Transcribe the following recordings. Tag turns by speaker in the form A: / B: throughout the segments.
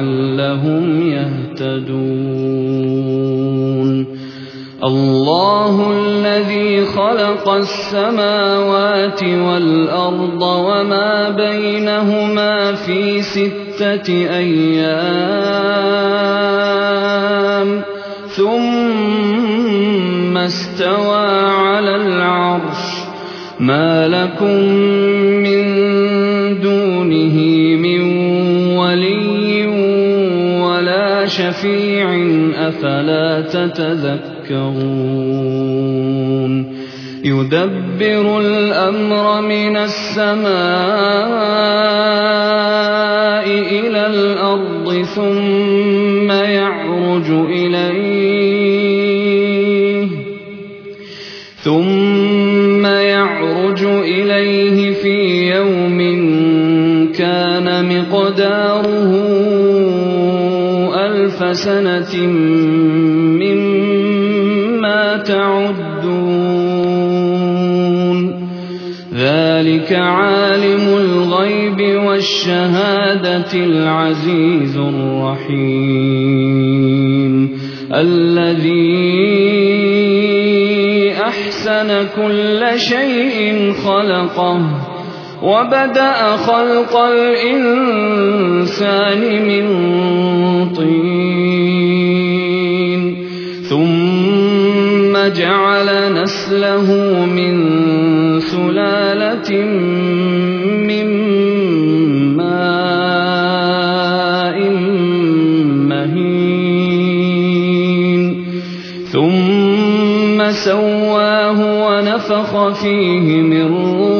A: لعلهم يهتدون. الله الذي خلق السماوات والأرض وما بينهما في ستة أيام ثم استوى على العرش. ما لكم من دونه شفيع أفلا تتذكرون يدبر الأمر من السماء إلى الأرض ثم يعرج إليه ثم يعرج إليه في يوم كان مقداره ألف سنة مما تعدون. ذلك عالم الغيب والشهادة العزيز الرحيم. الذي أحسن كل شيء خلقه. وبدأ خلق الإنسان من طين. ثم جعل نسله من سلالة من ماء مهين. ثم سواه ونفخ فيه من روحه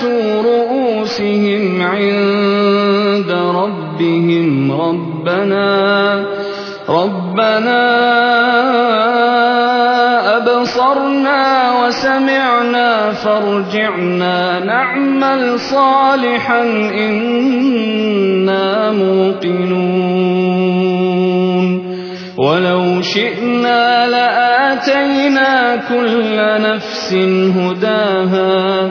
A: ناكسوا رؤوسهم عند ربهم ربنا ربنا أبصرنا وسمعنا فارجعنا نعمل صالحا إنا موقنون ولو شئنا لآتينا كل نفس هداها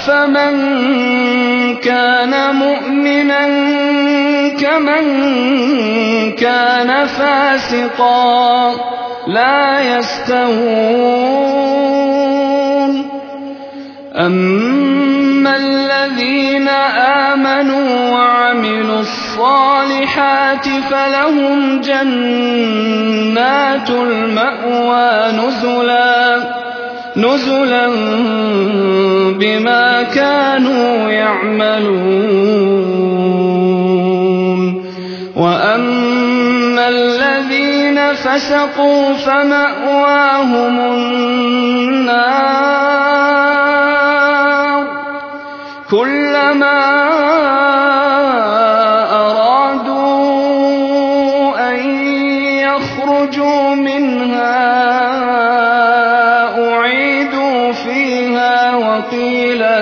A: أفمن كان مؤمنا كمن كان فاسقا لا يستوون أما الذين آمنوا وعملوا الصالحات فلهم جنات المأوى نزلا نزلا بما كانوا يعملون. وأما الذين فسقوا فمأواهم النار. كلما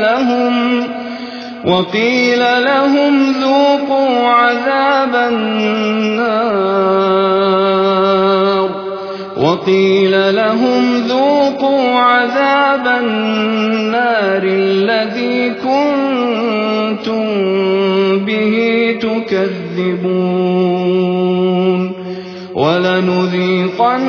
A: لهم وقيل لهم ذوقوا عذاب النار وقيل لهم ذوقوا عذاب النار الذي كنتم به تكذبون ولنذيقنهم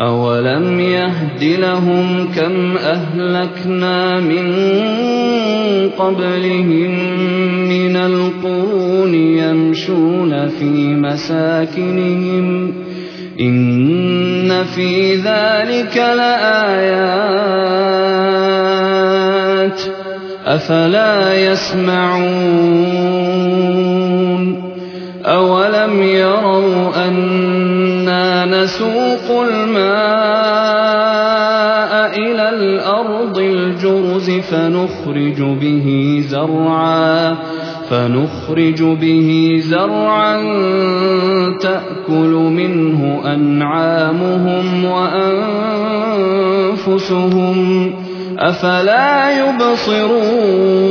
A: أولم يهد لهم كم أهلكنا من قبلهم من القرون يمشون في مساكنهم إن في ذلك لآيات أفلا يسمعون أولم يروا أنا نسوق الماء إلى الأرض الجرز فنخرج به زرعا فنخرج به زرعا تأكل منه أنعامهم وأنفسهم أفلا يبصرون